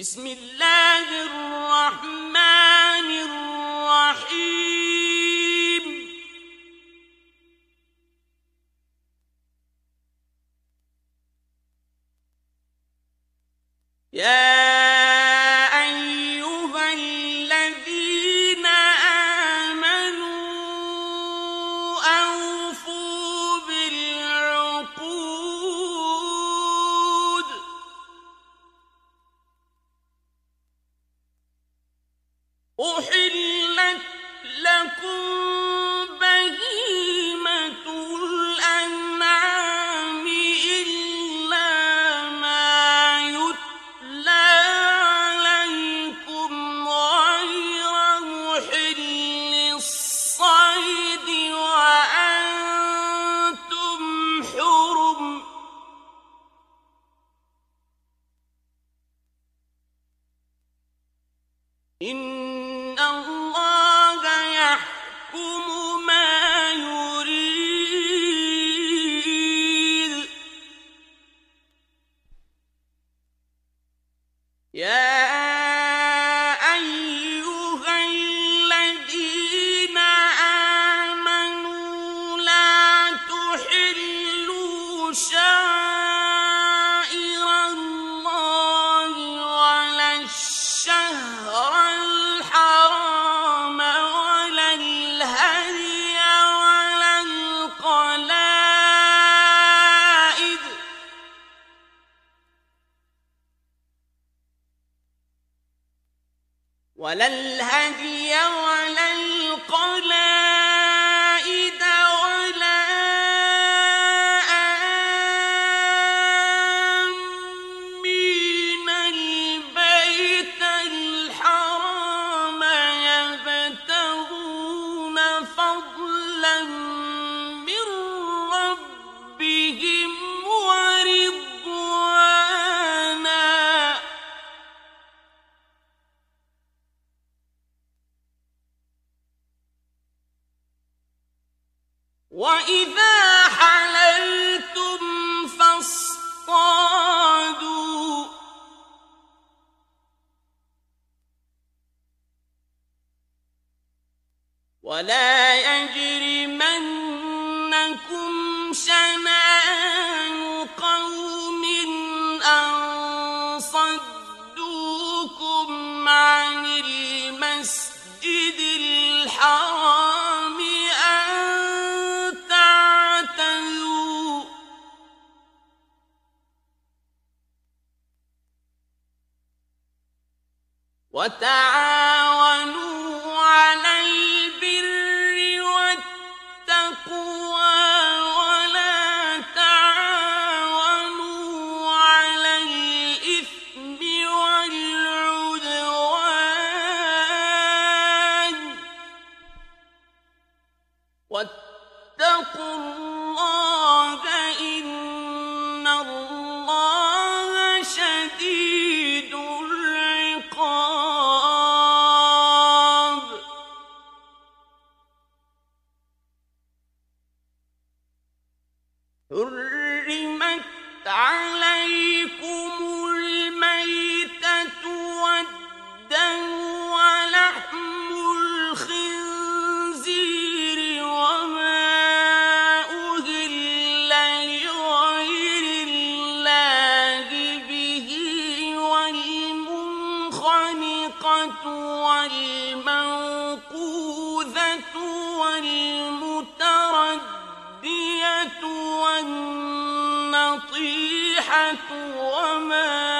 بسم الله الرحمن وَالنَّطِيحَةُ وَمَا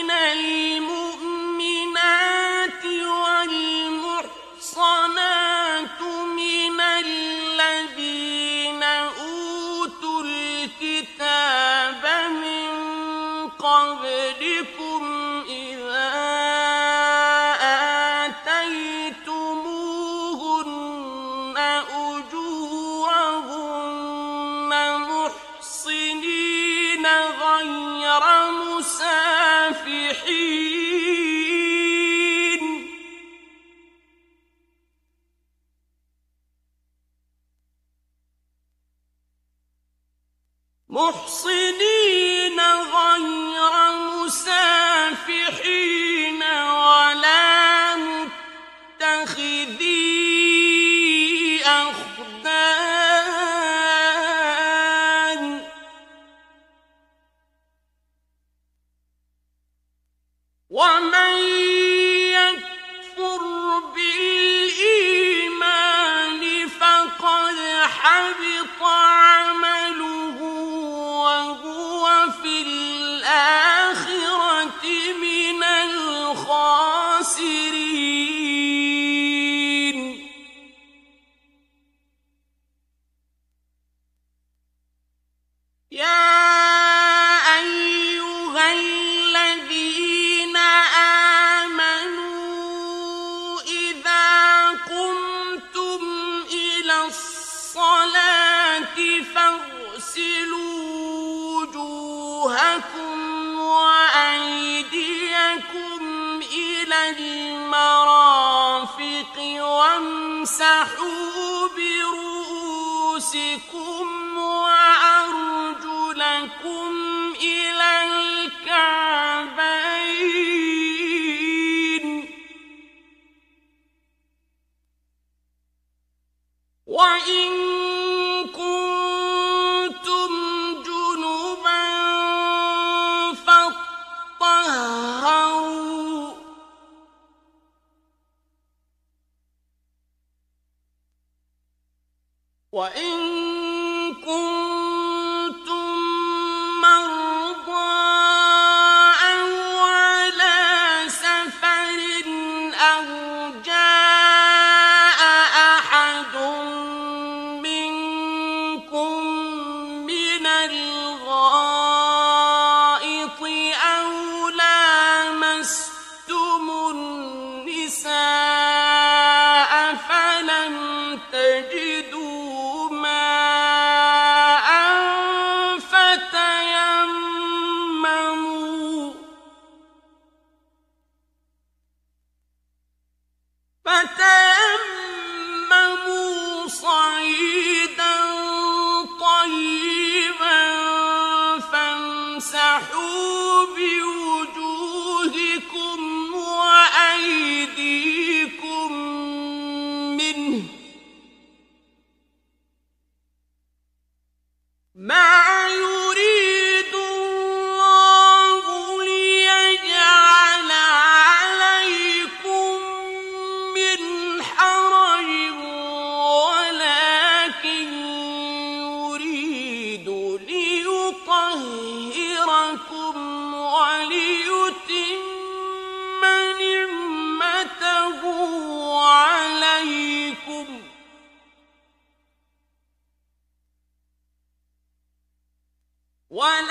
ولكن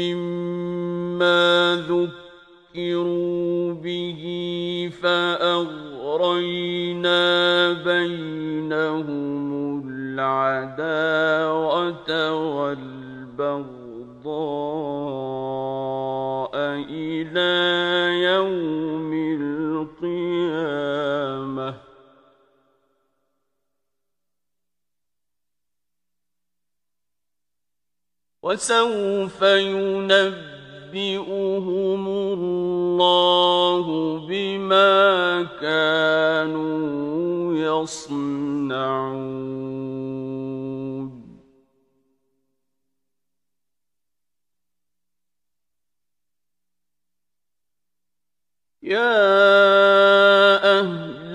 مما ذكروا به فأغرينا بينهم العداوة والبغضاء إلى يوم وسوف ينبئهم الله بما كانوا يصنعون. يا أهل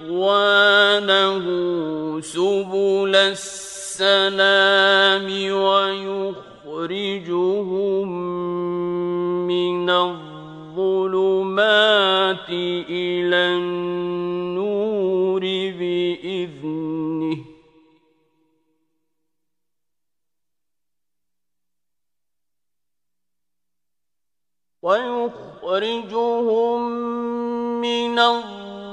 رضوانه سبل السلام ويخرجهم من الظلمات إلى النور بإذنه. ويخرجهم من الظلمات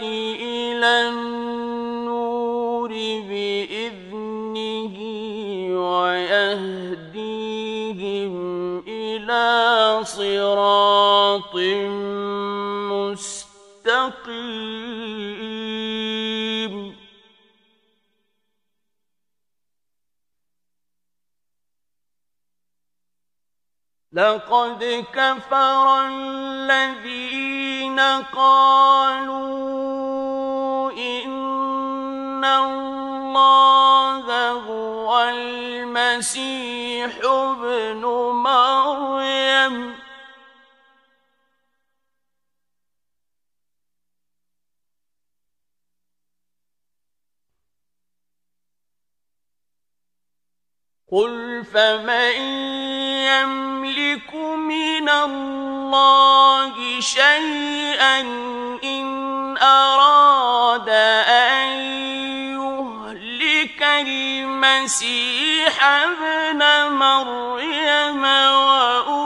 إلى النار لقد كفر الذين قالوا إن الله هو المسيح ابن مريم. قل فمن يملك من الله شيئا إن أراد أن يهلك المسيح ابن مريم وأمه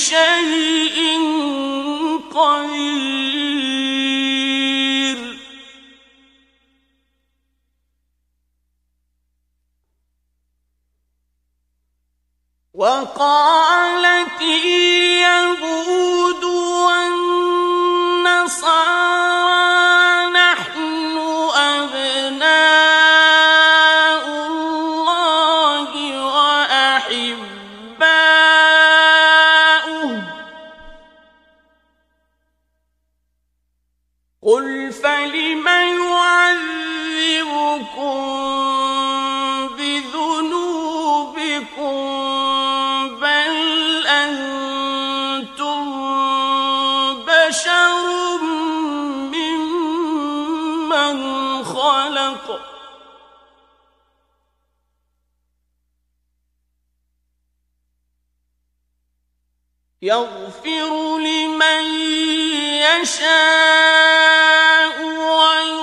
شيء قدير. وقالت اليهود والنصارى يغفر لمن يشاء ويغفر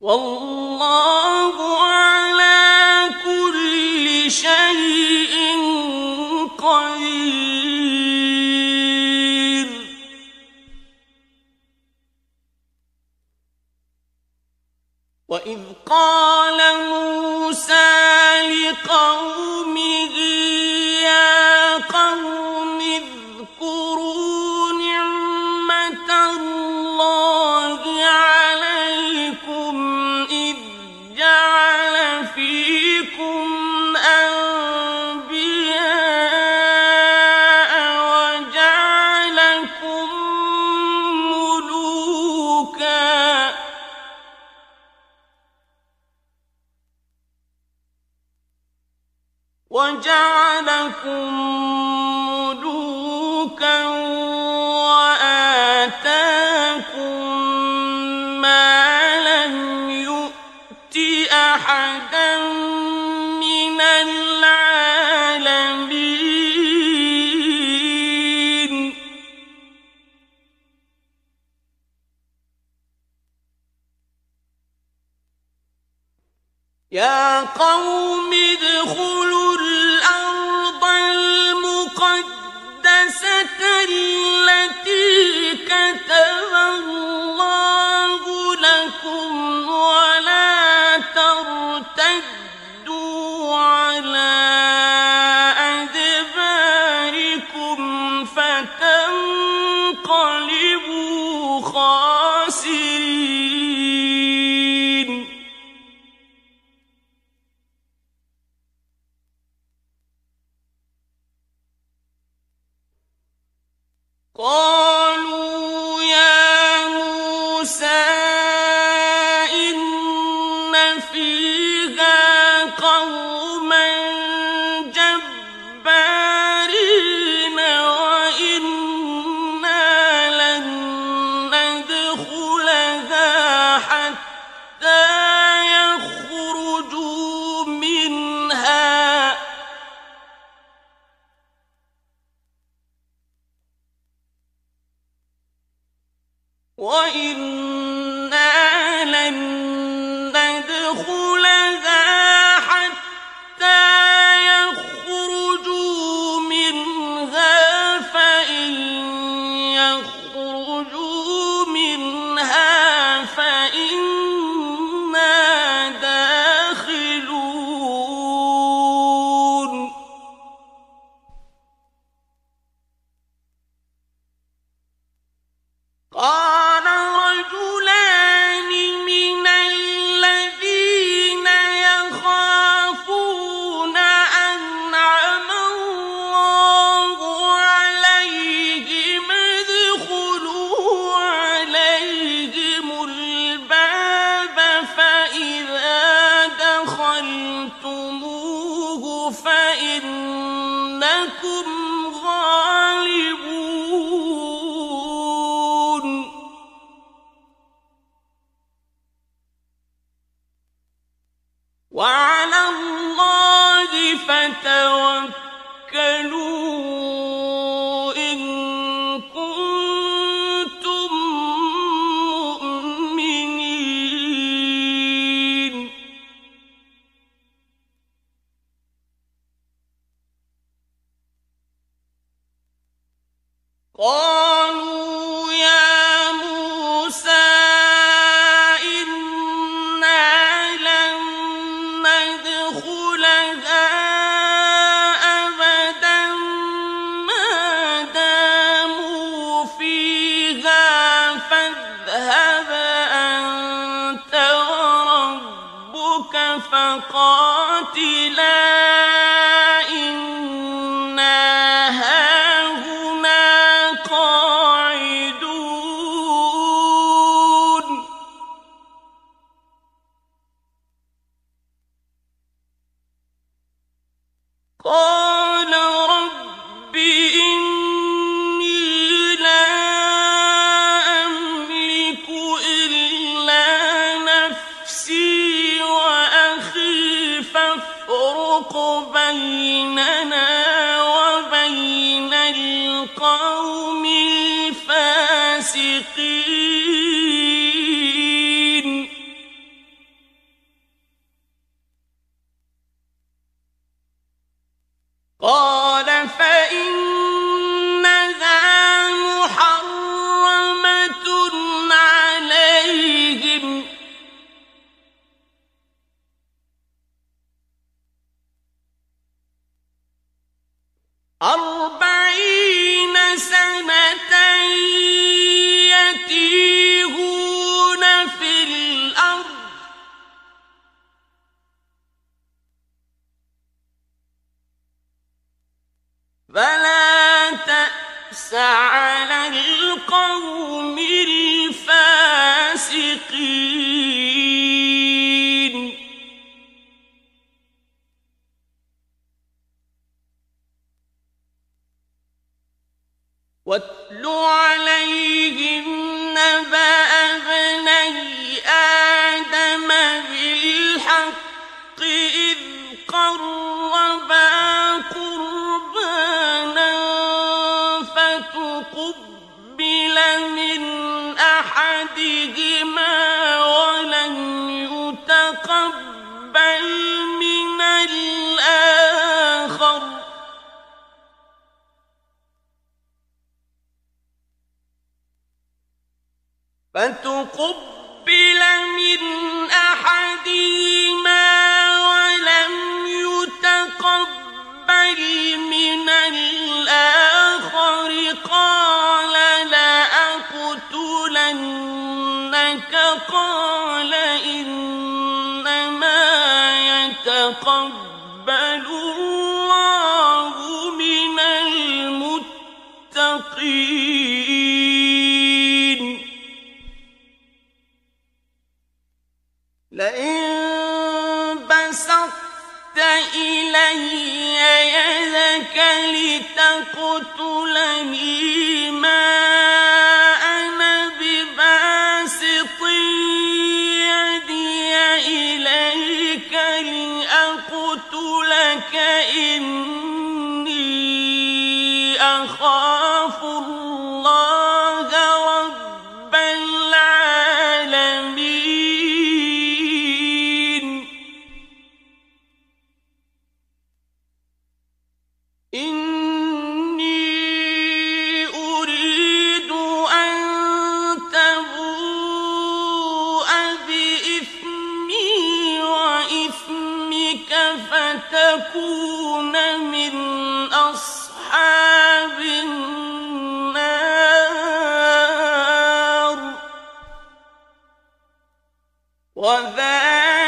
والله قالوا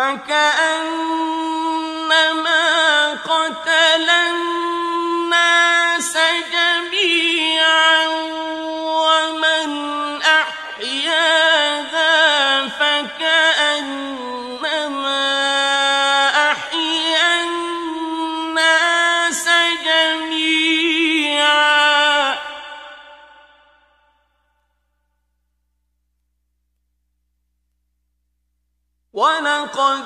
فكأن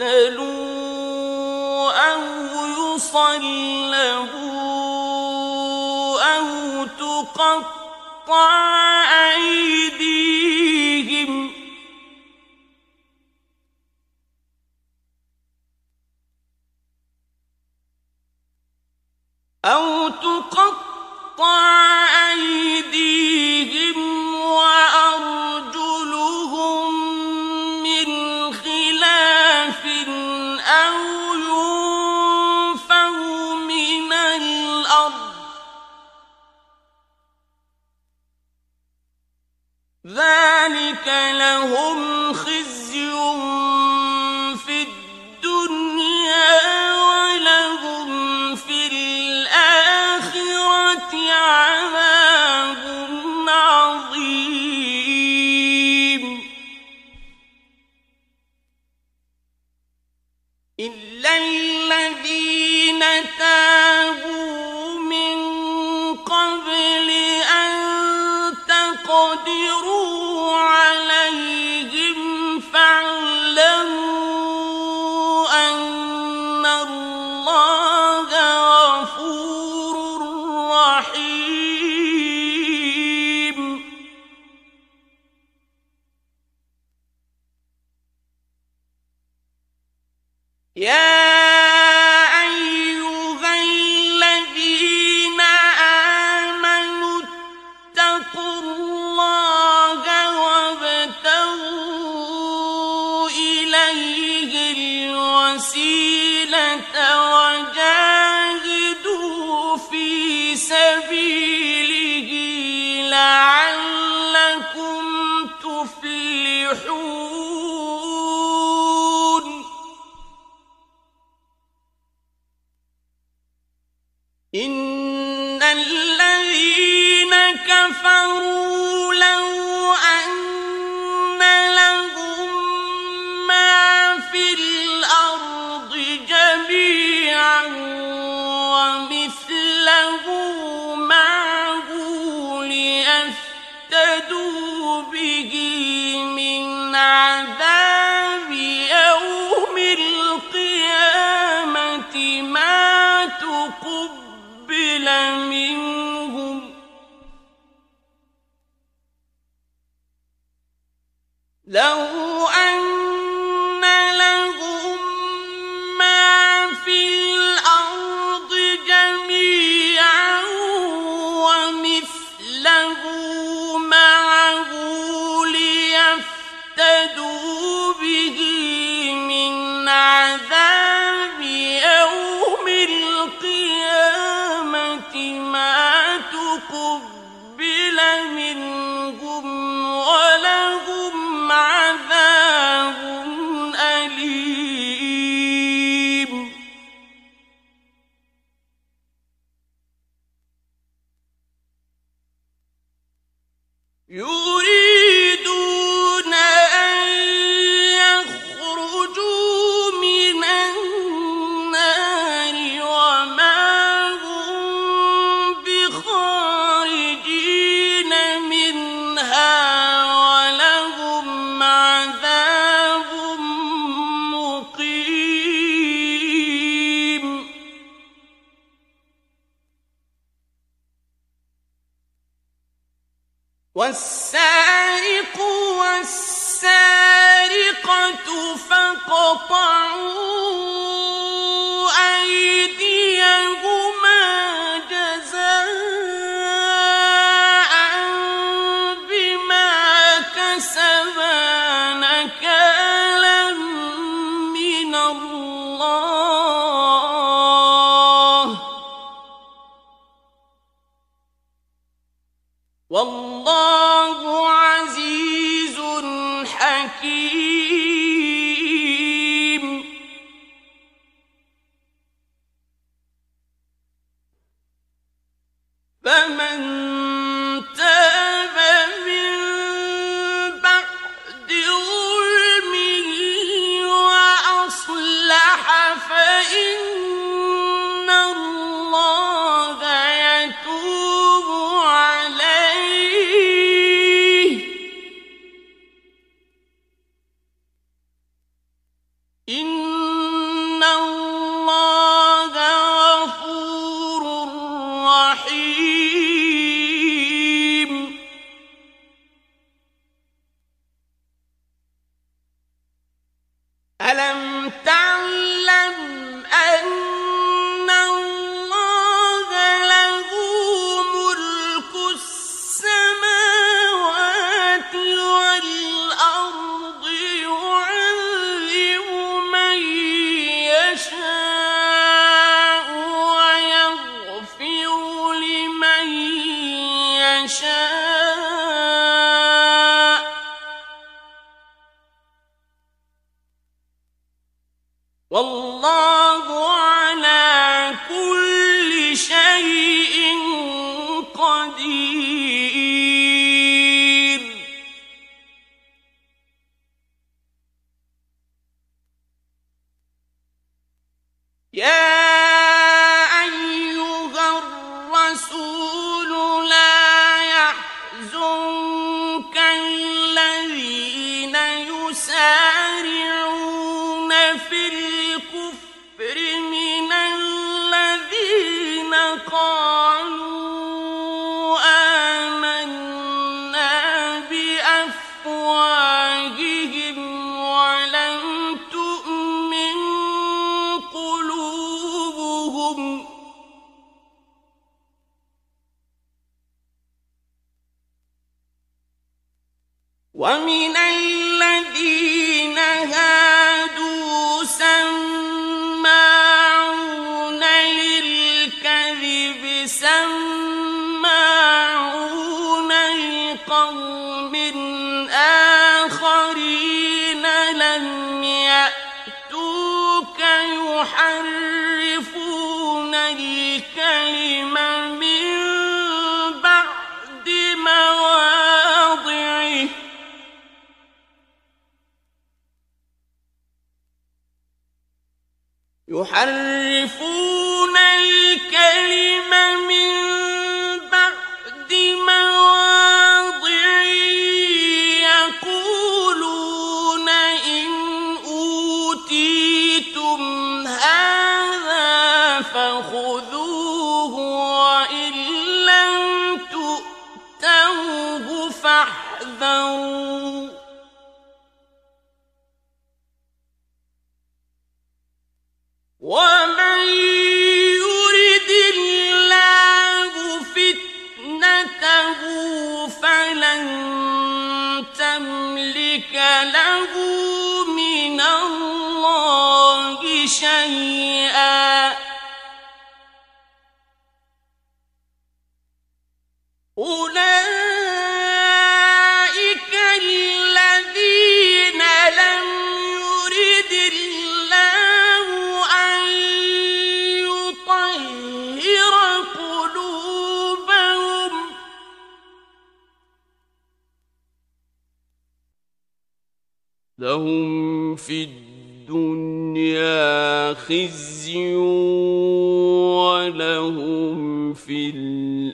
يقتلوا أو يصلبوا أو تقطع أيديهم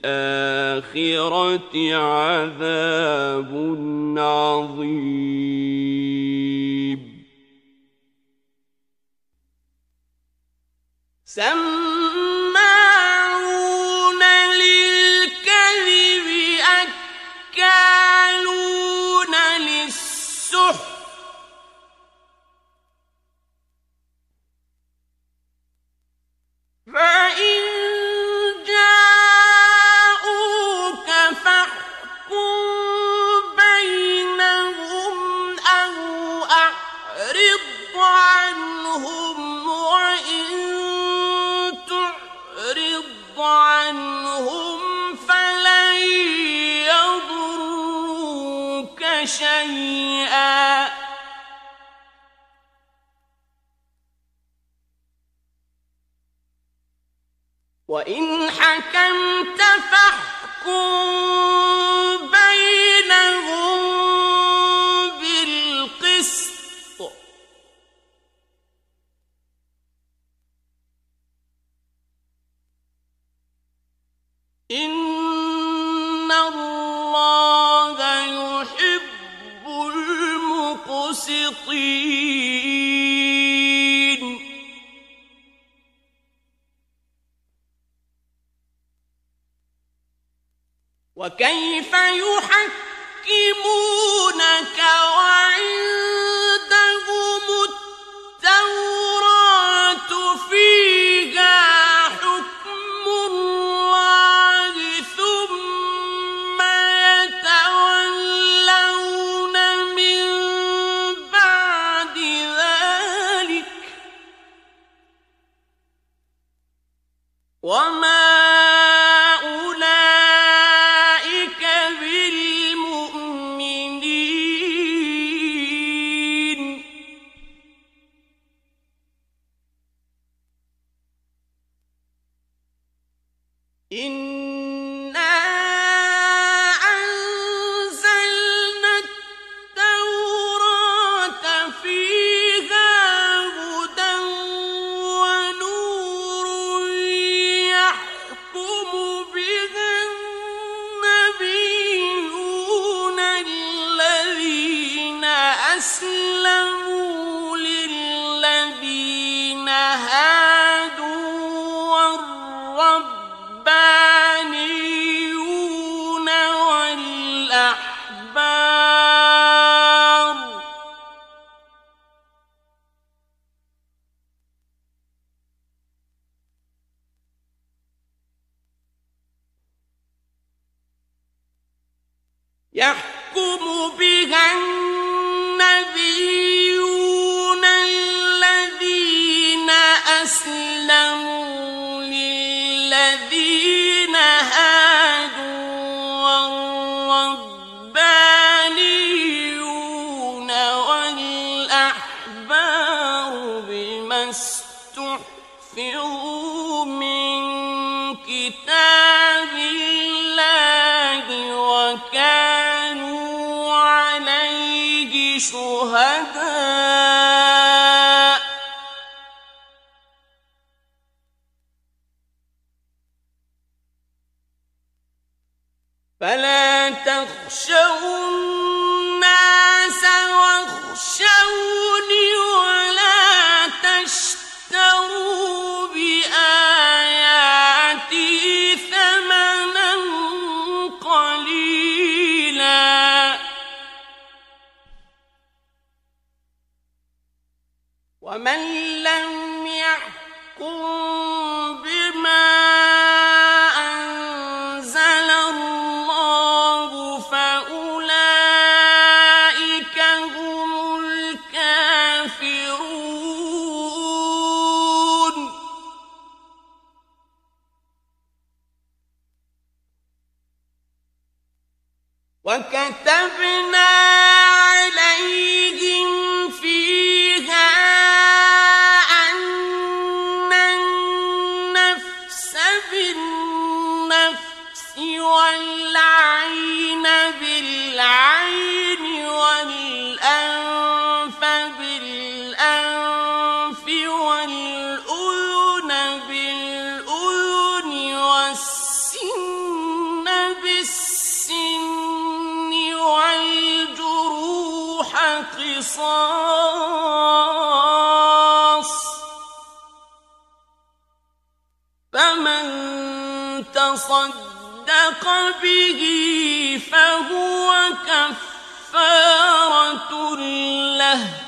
الآخرة عذاب عظيم. سم وإن فاحكم ومن لم يحكم به فهو كفارة له.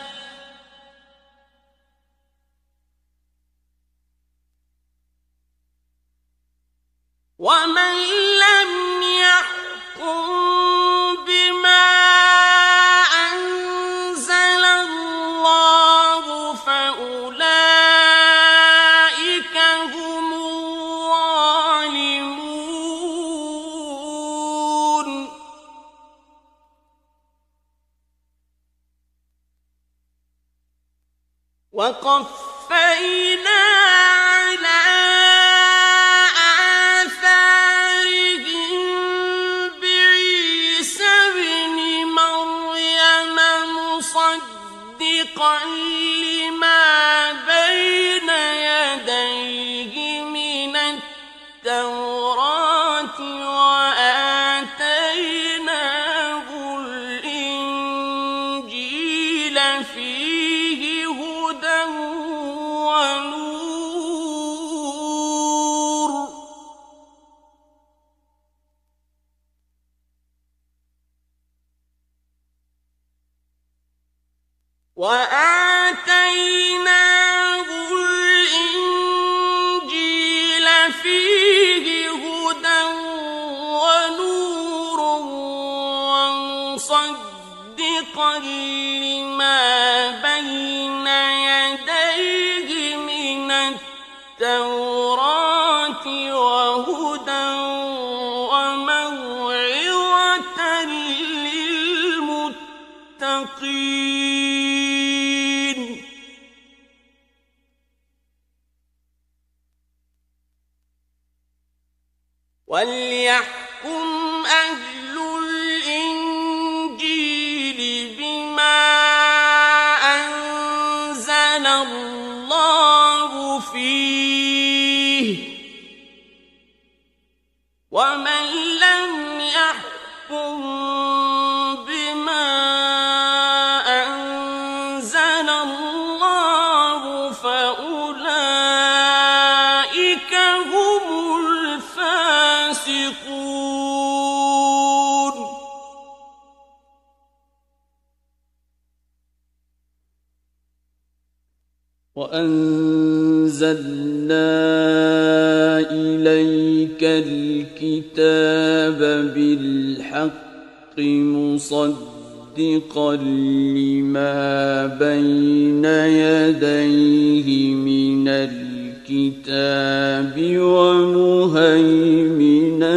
ومهيمنا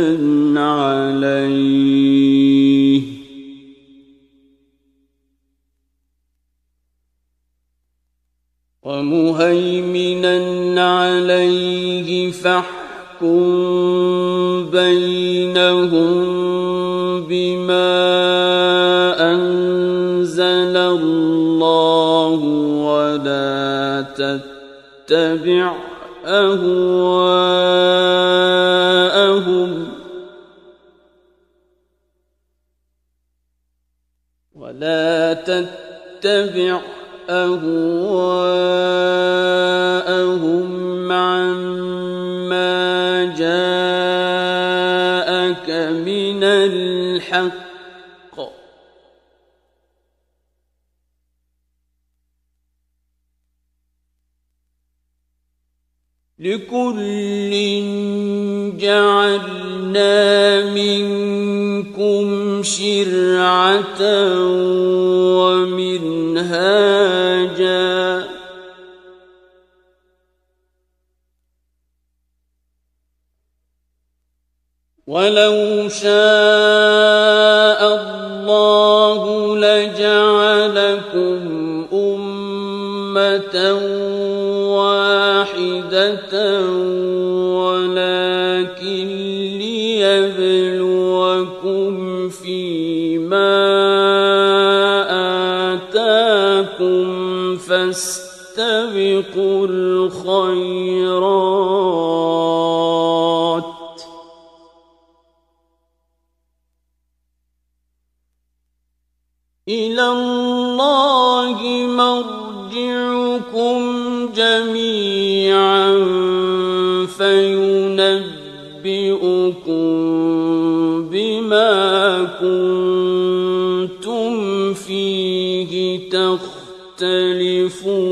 عليه ومهيمنا عليه فاحكم بينهم بما أنزل الله ولا تتبع أهواءهم تتبع أهواءهم عما جاءك من الحق. لكل جعلنا منكم شرعة ومنهاجا. ولو شاء فاستبقوا الخيرات. إلى الله مرجعكم جميعا فينبئكم بما كنتم فيه تختلفون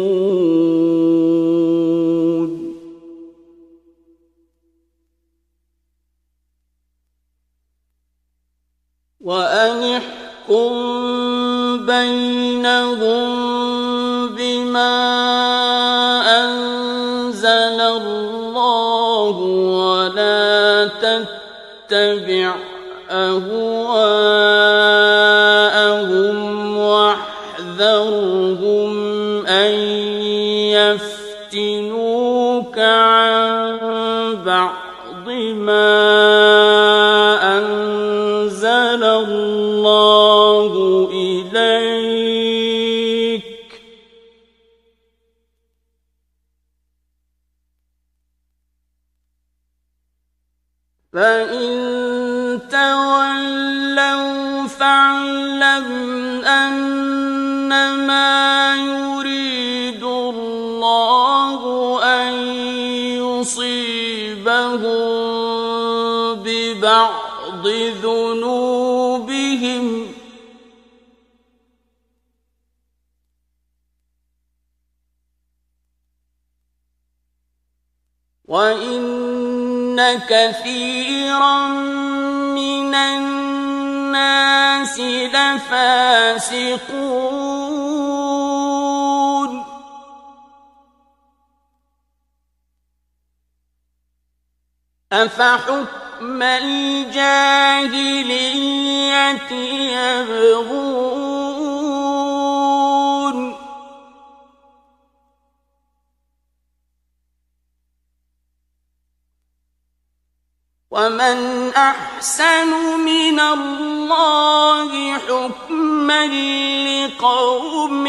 وأن احكم بينهم بما أنزل الله ولا تتبع أهواءهم واحذرهم. بعض ما أنزل الله إليك. فإن وإن كثيرا من الناس لفاسقون أفحكم الجاهلية يبغون ومن أحسن من الله حكما لقوم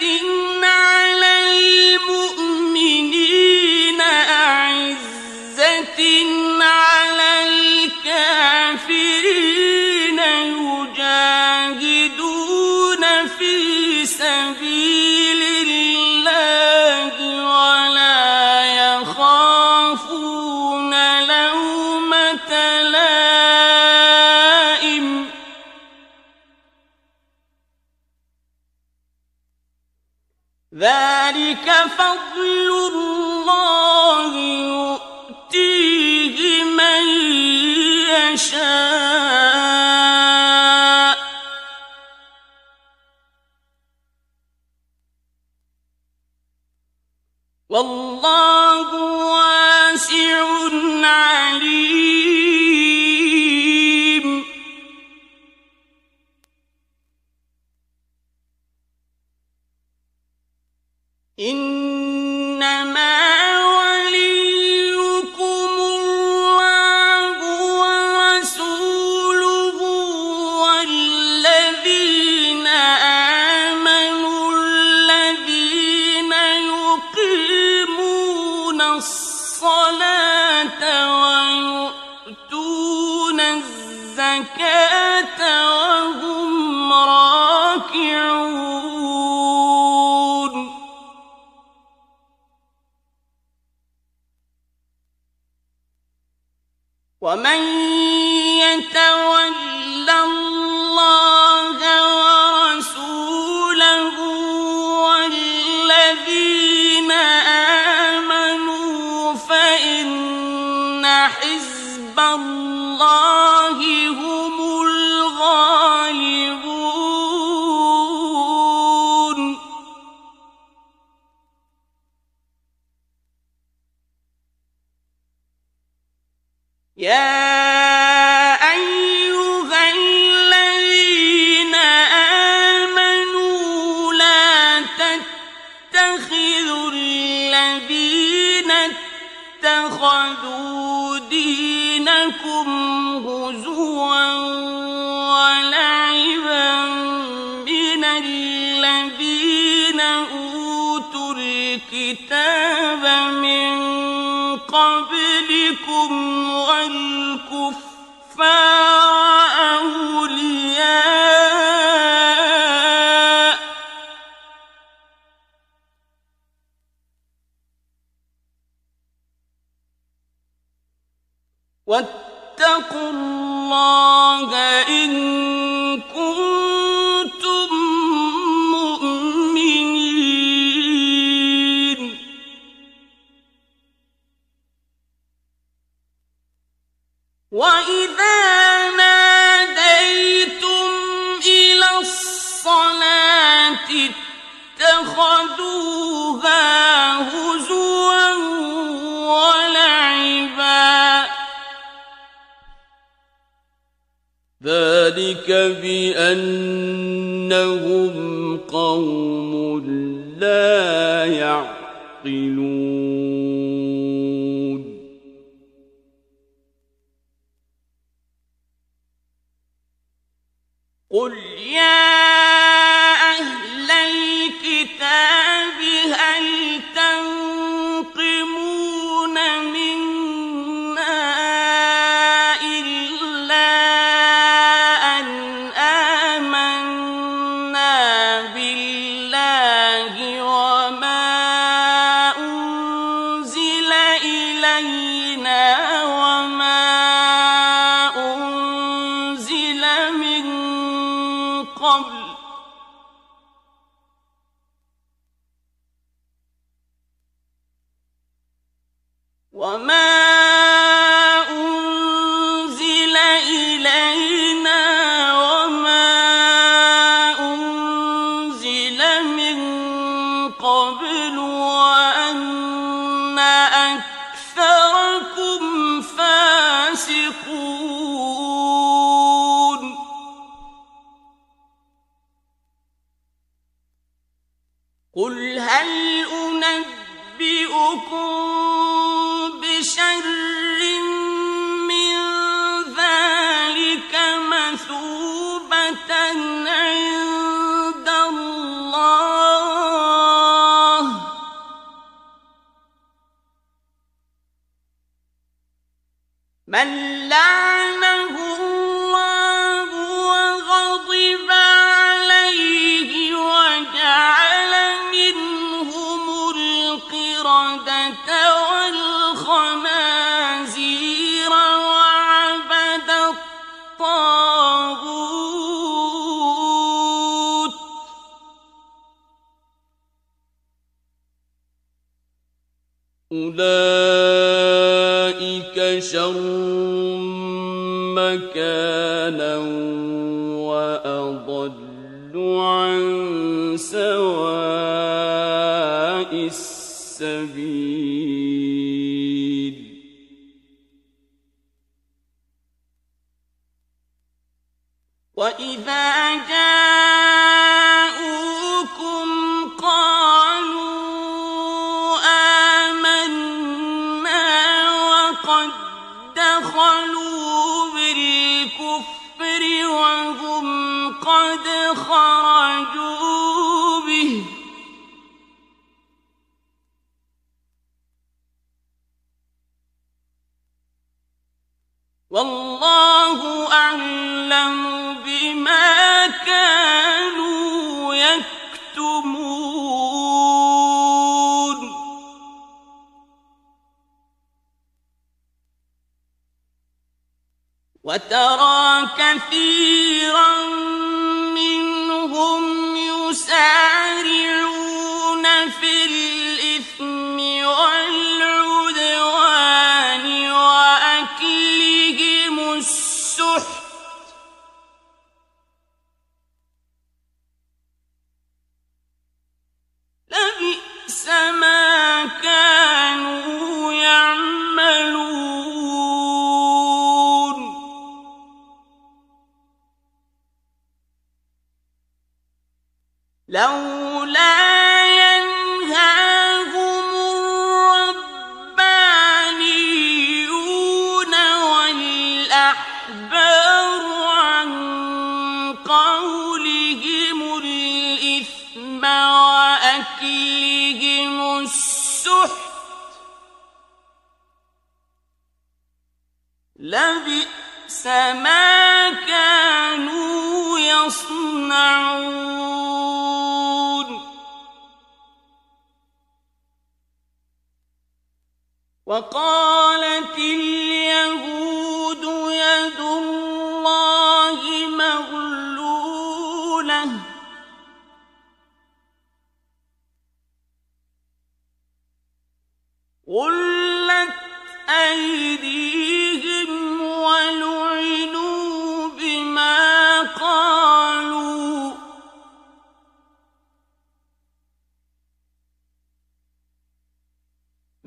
جنة فضل الله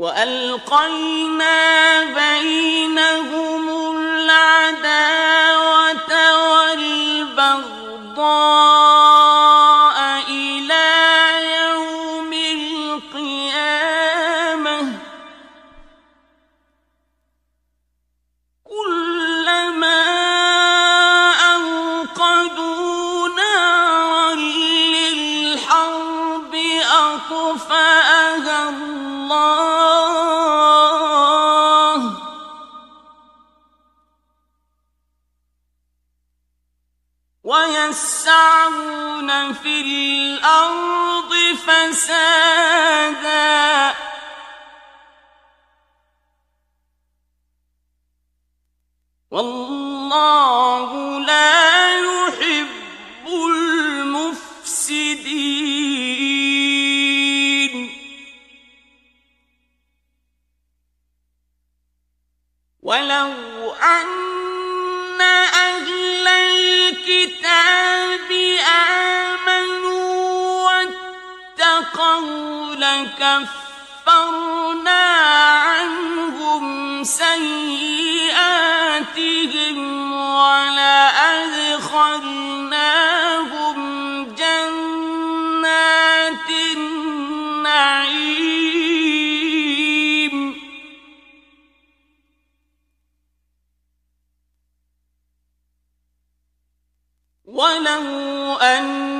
وَأَلْقَيْنَا بَيْنَهُمُ الْعَدَاوَةَ الأرض فسادا. والله لا يحب المفسدين. ولو أن أهل الكتاب فكفرنا عنهم سيئاتهم ولأدخلناهم جنات النعيم ولو أن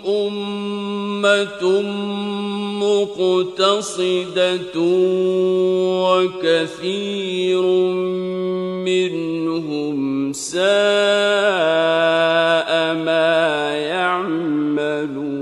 أمة وكثير منهم ساء ما يعملون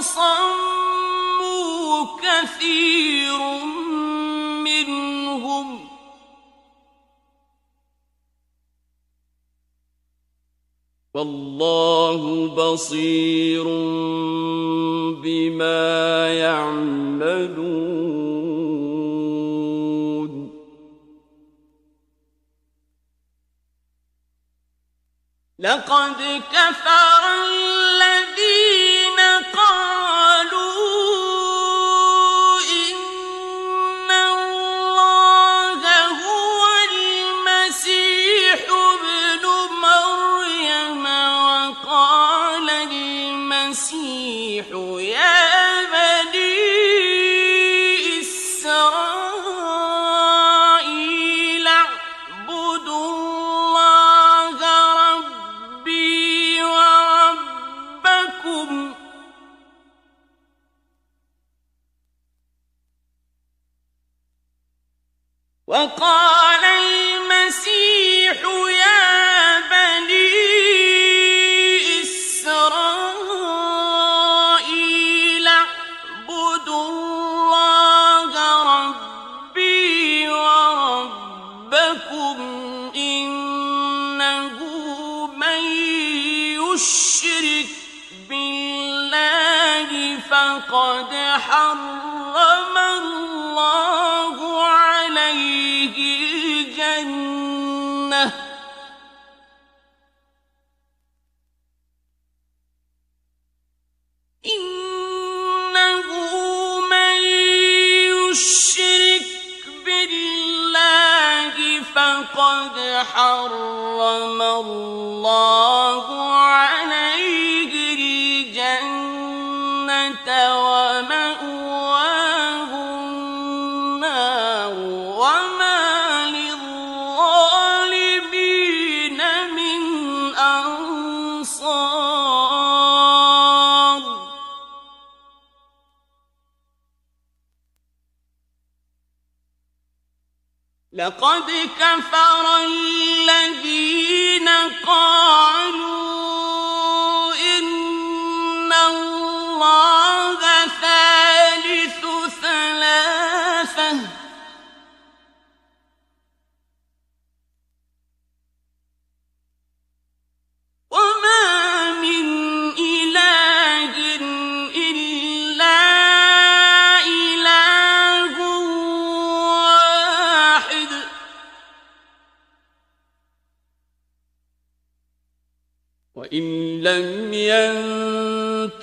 صموا كثير بما يعملون. لقد كفر الذين حرم الله لقد كفر الذين قالوا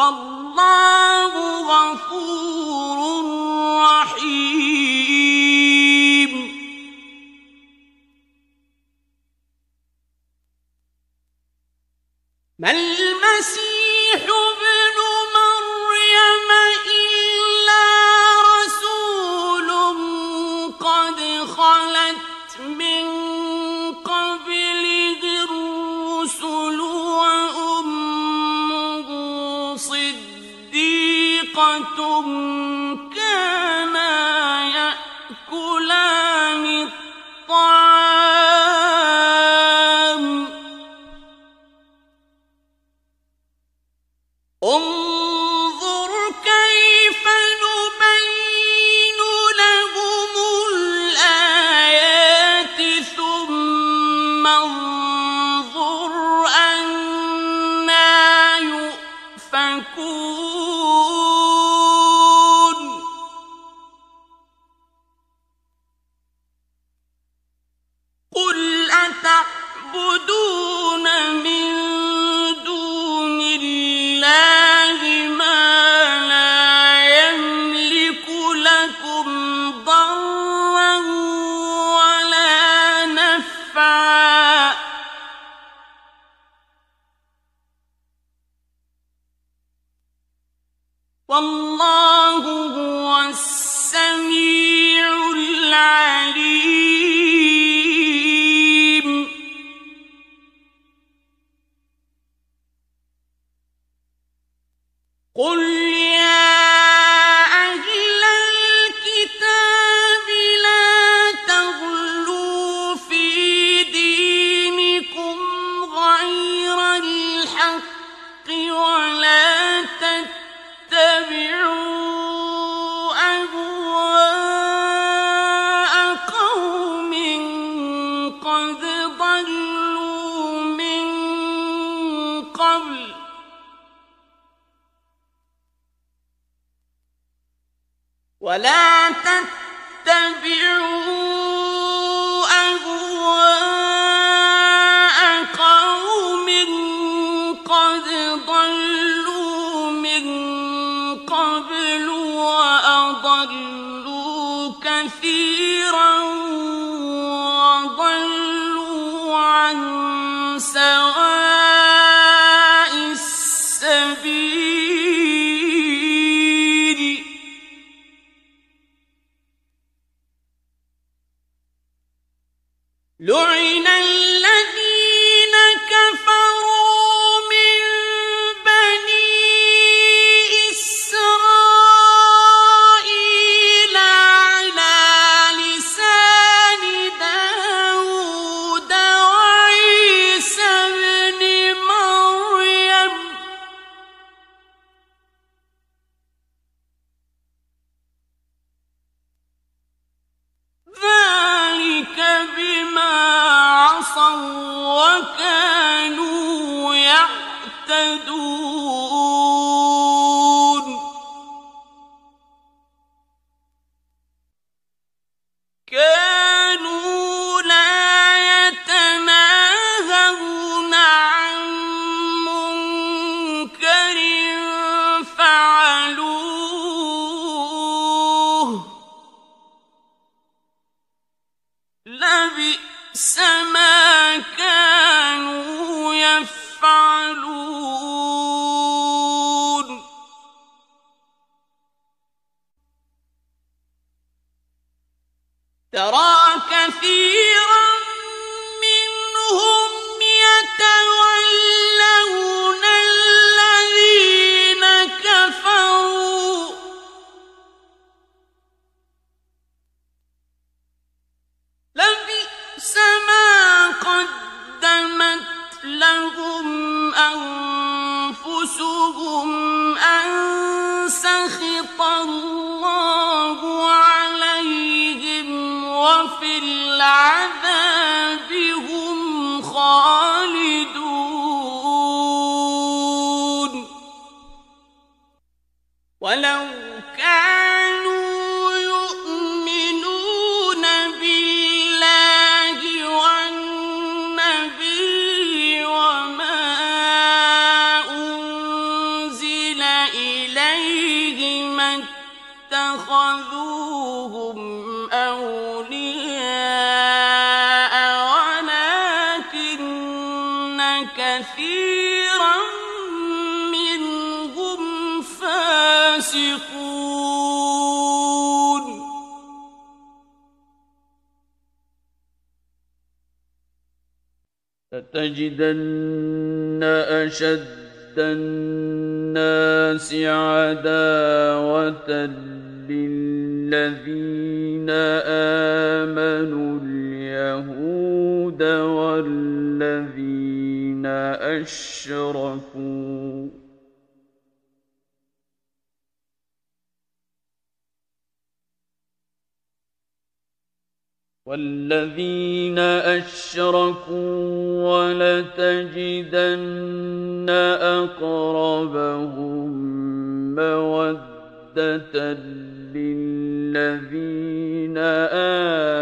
والله غفور رحيم. من تم لتجدن أشد الناس عداوة للذين آمنوا اليهود والذين أشركوا والذين أشركوا ولتجدن أقربهم مودة للذين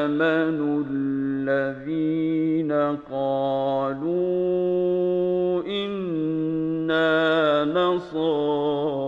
آمنوا الذين قالوا إنا نصارى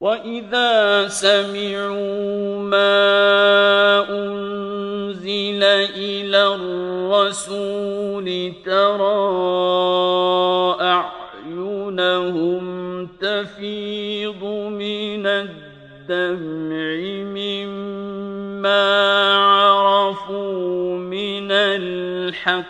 وإذا سمعوا ما أنزل إلى الرسول ترى أعينهم تفيض من الدمع مما عرفوا من الحق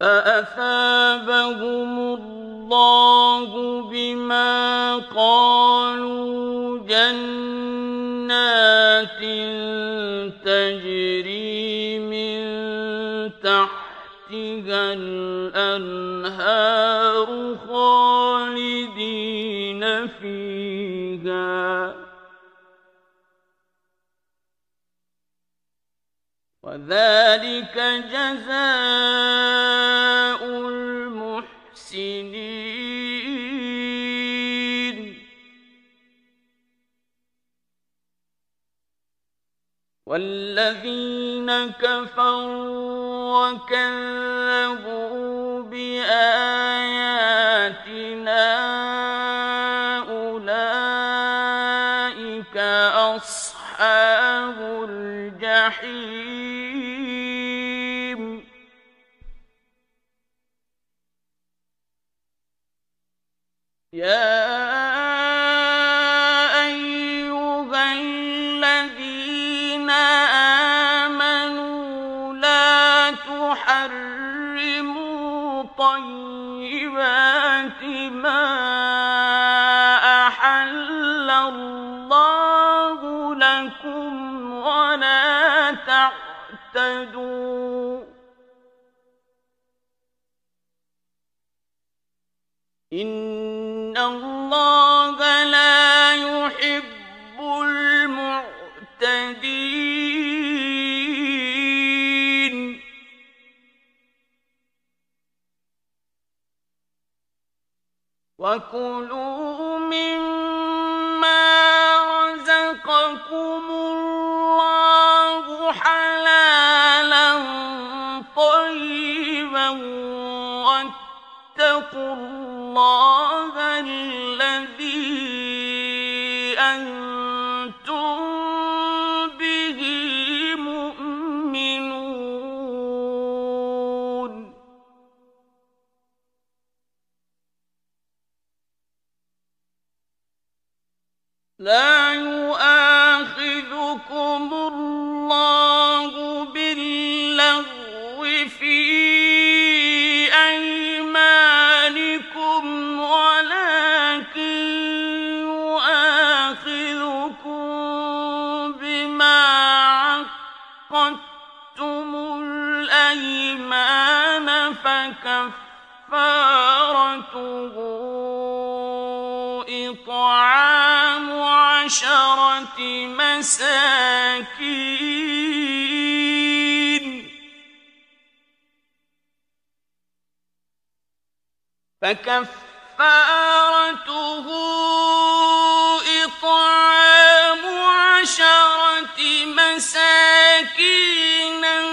فأثابهم الله بما قالوا جنات تجري من تحتها الأنهار خالدين فيها وذلك جزاء والذين كفروا وكذبوا بآياتنا أولئك أصحاب الجحيم. يا وكلوا مِن عشرة مساكين. فكفارته إطعام عشرة مساكين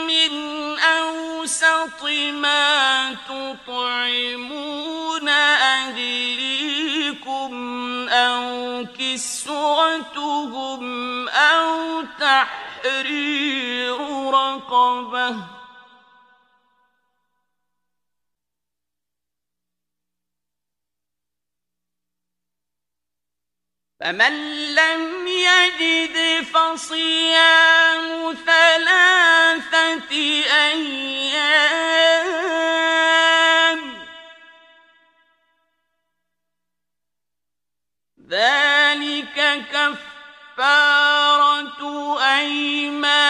من أوسط ما تطعمون أهلي أو كسوتهم أو تحرير رقبة. فمن لم يجد فصيام ثلاثة أيام ذلك كفارة أيمانكم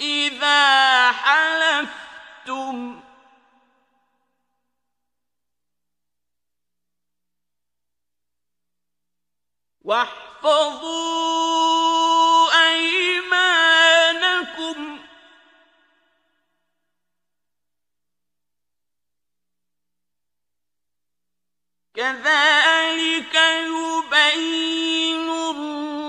إذا حلفتم واحفظوا أيمانكم كذلك يبين الله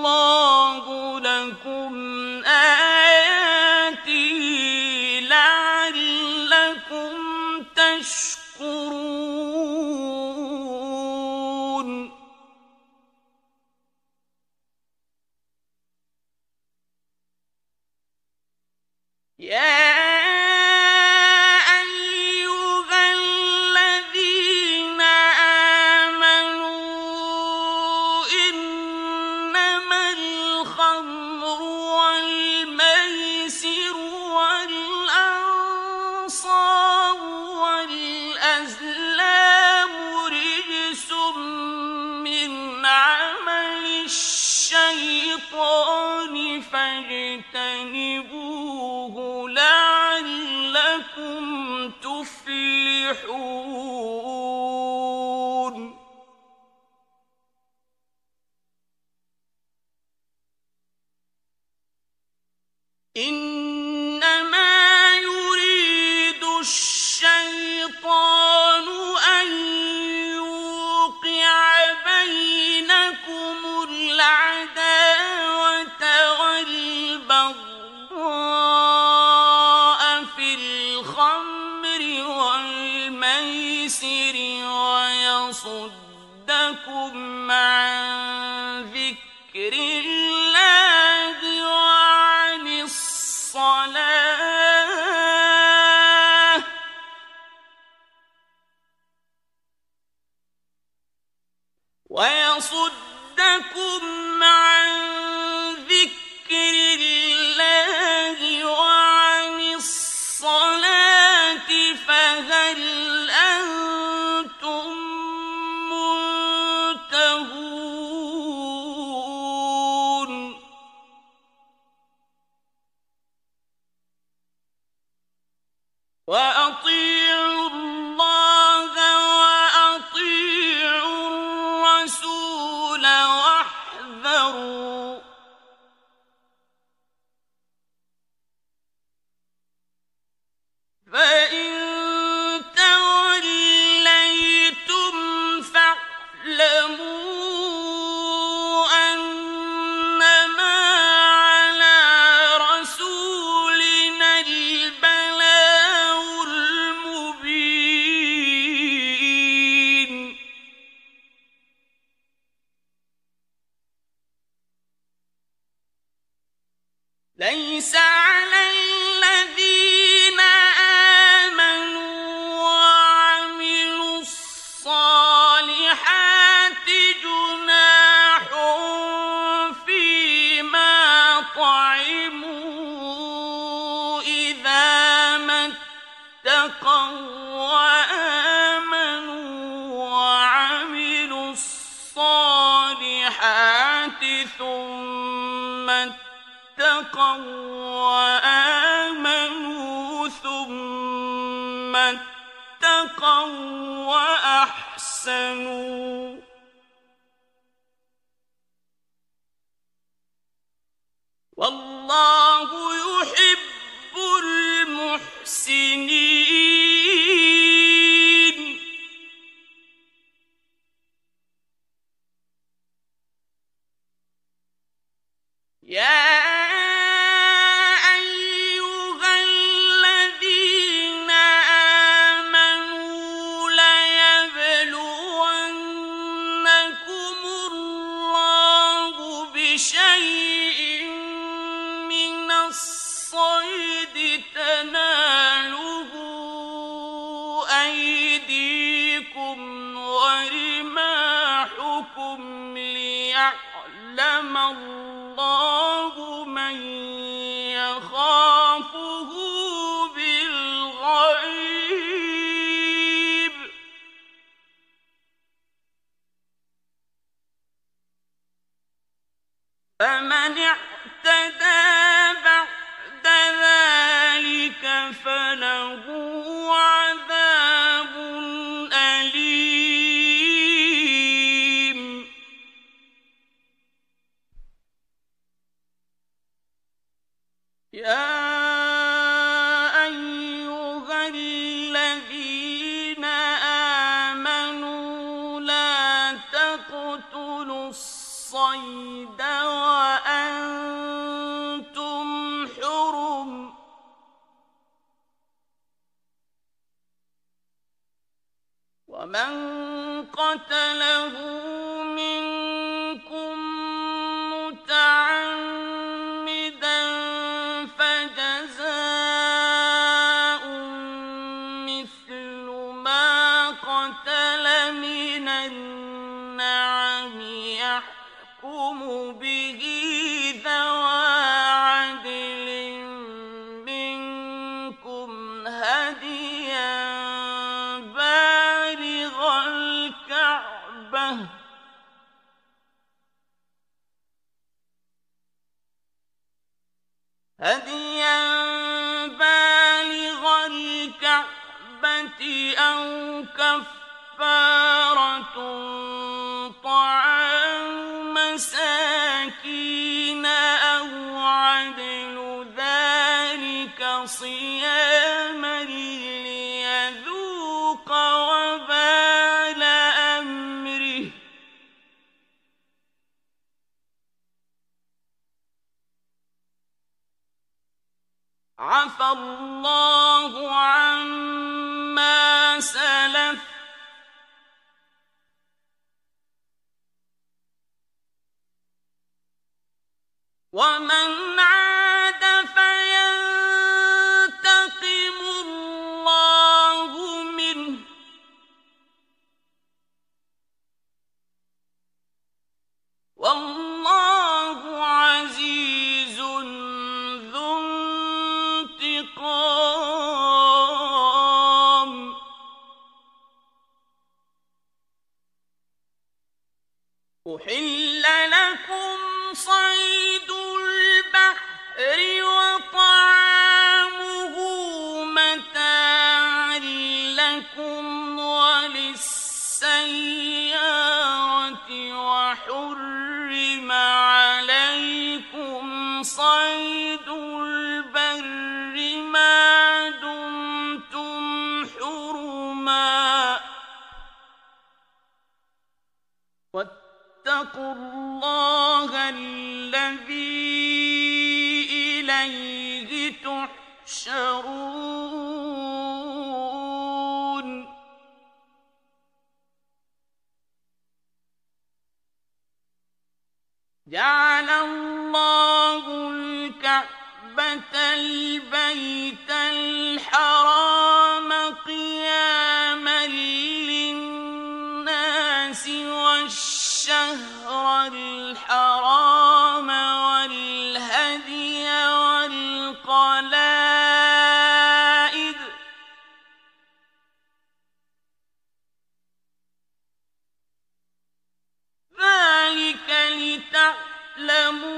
لتعلموا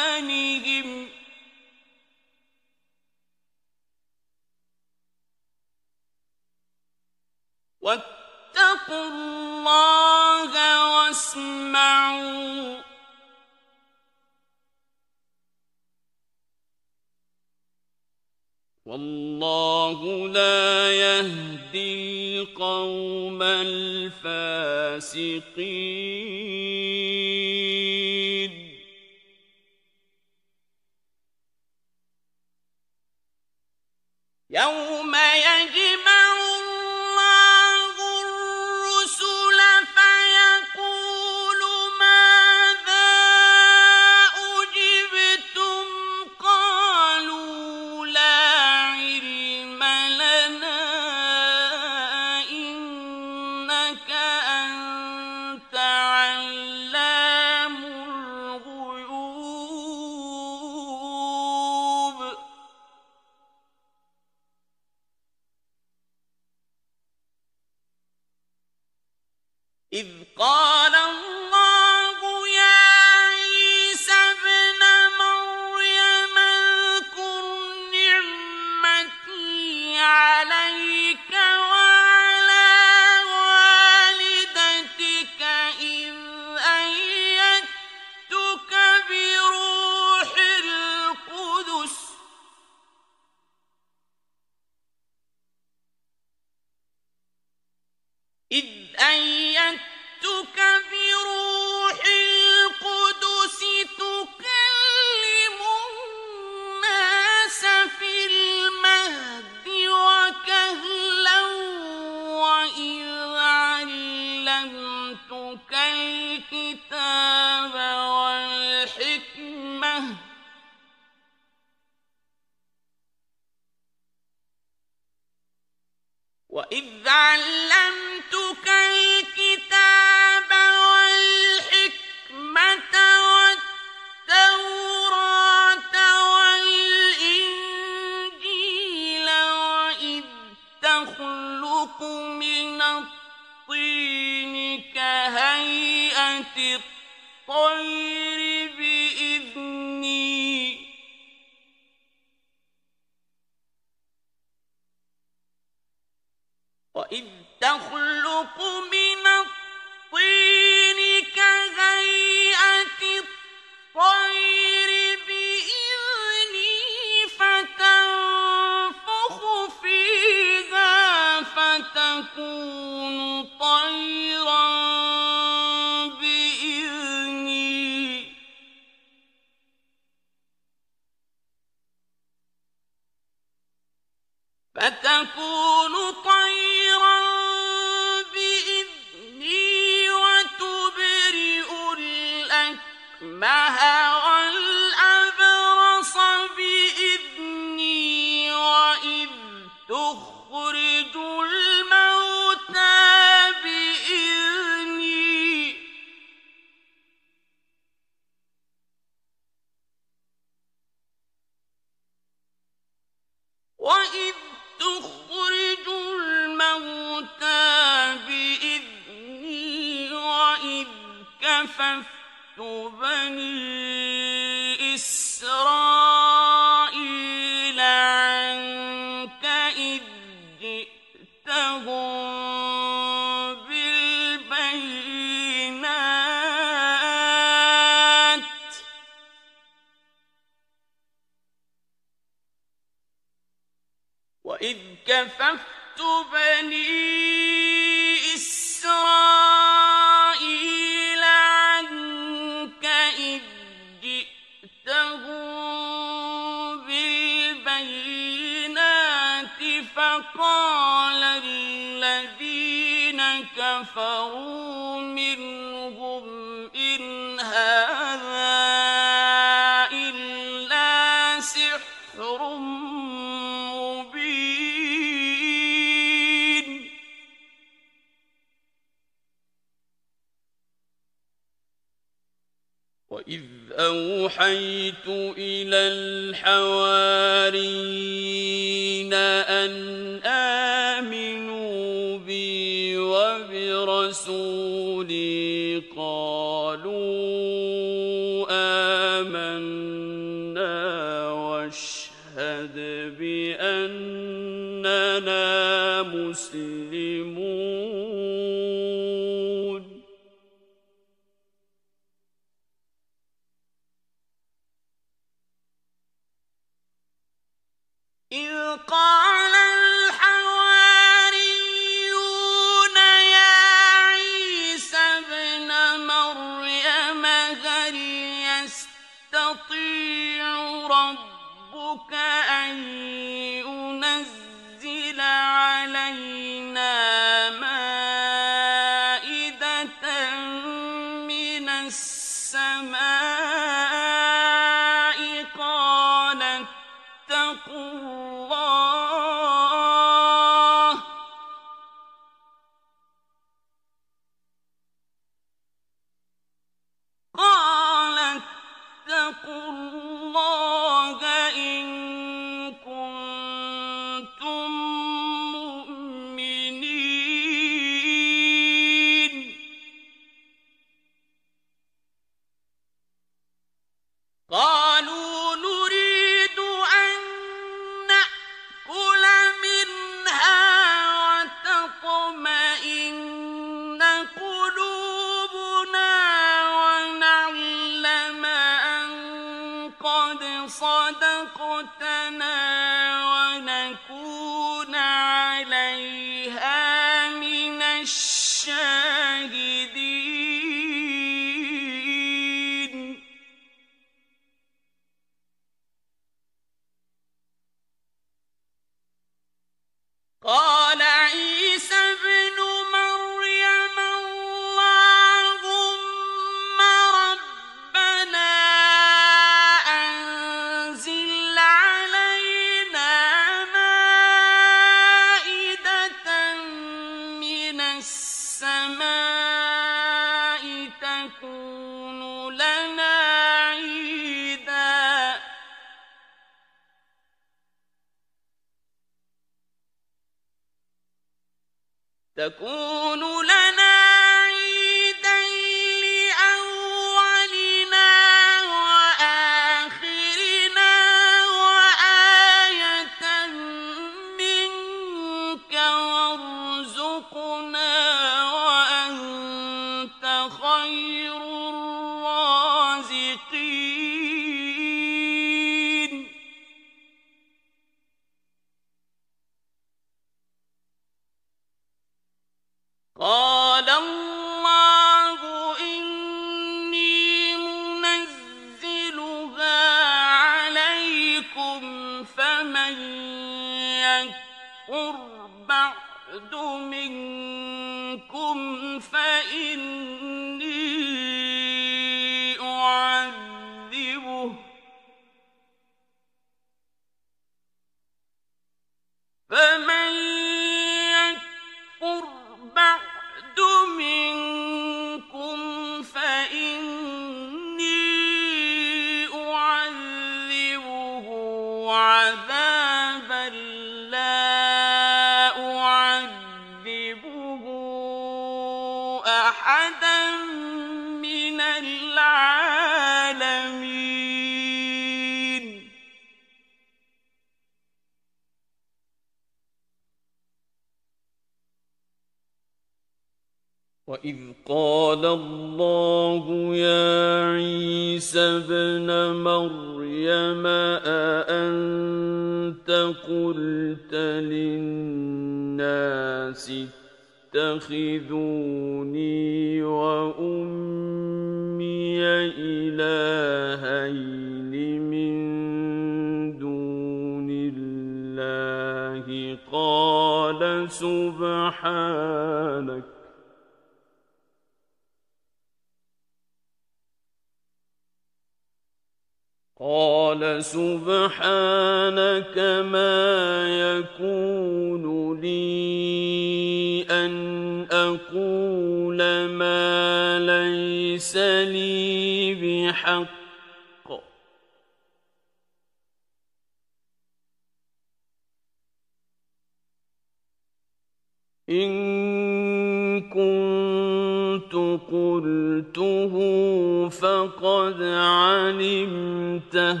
فقد علمته.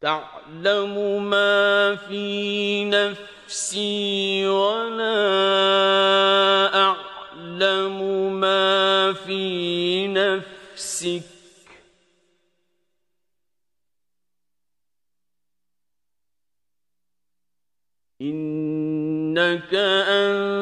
تعلم ما في نفسي ولا أعلم ما في نفسك. إنك أنت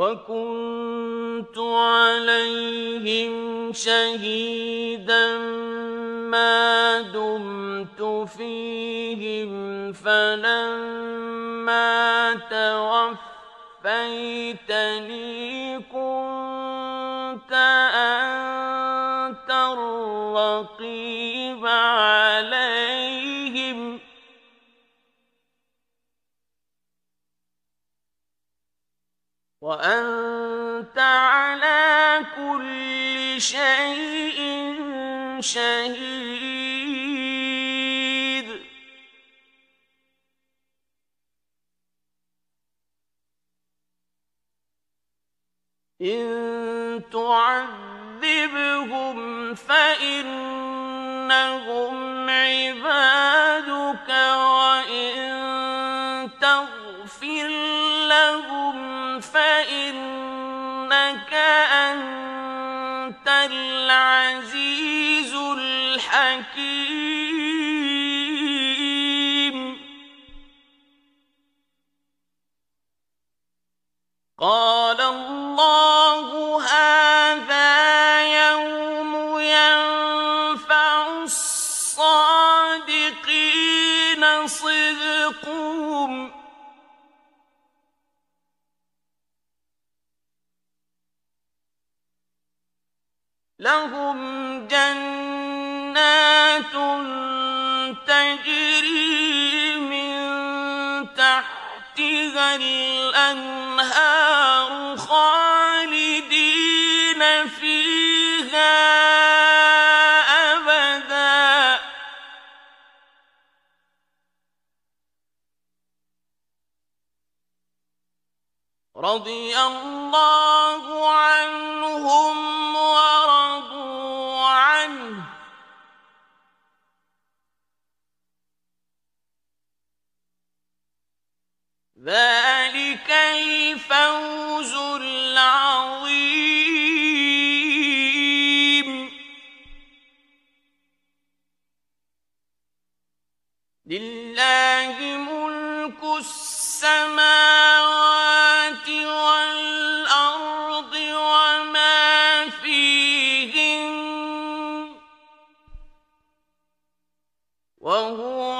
وكنت عليهم شهيدا ما دمت فيهم فلما توفيتني كنت أنت الرقيب وأنت على كل شيء شهيد. إن تعذبهم فإنهم عبادك وإن تغفر لهم فإنك أنت العزيز الحكيم قال الله هذا لهم جنات تجري من تحتها الأنهار خالدين فيها أبدا. رضي الله عنهم ورضوا ذلك الفوز العظيم. لله ملك السماوات والأرض وما فيهن وهو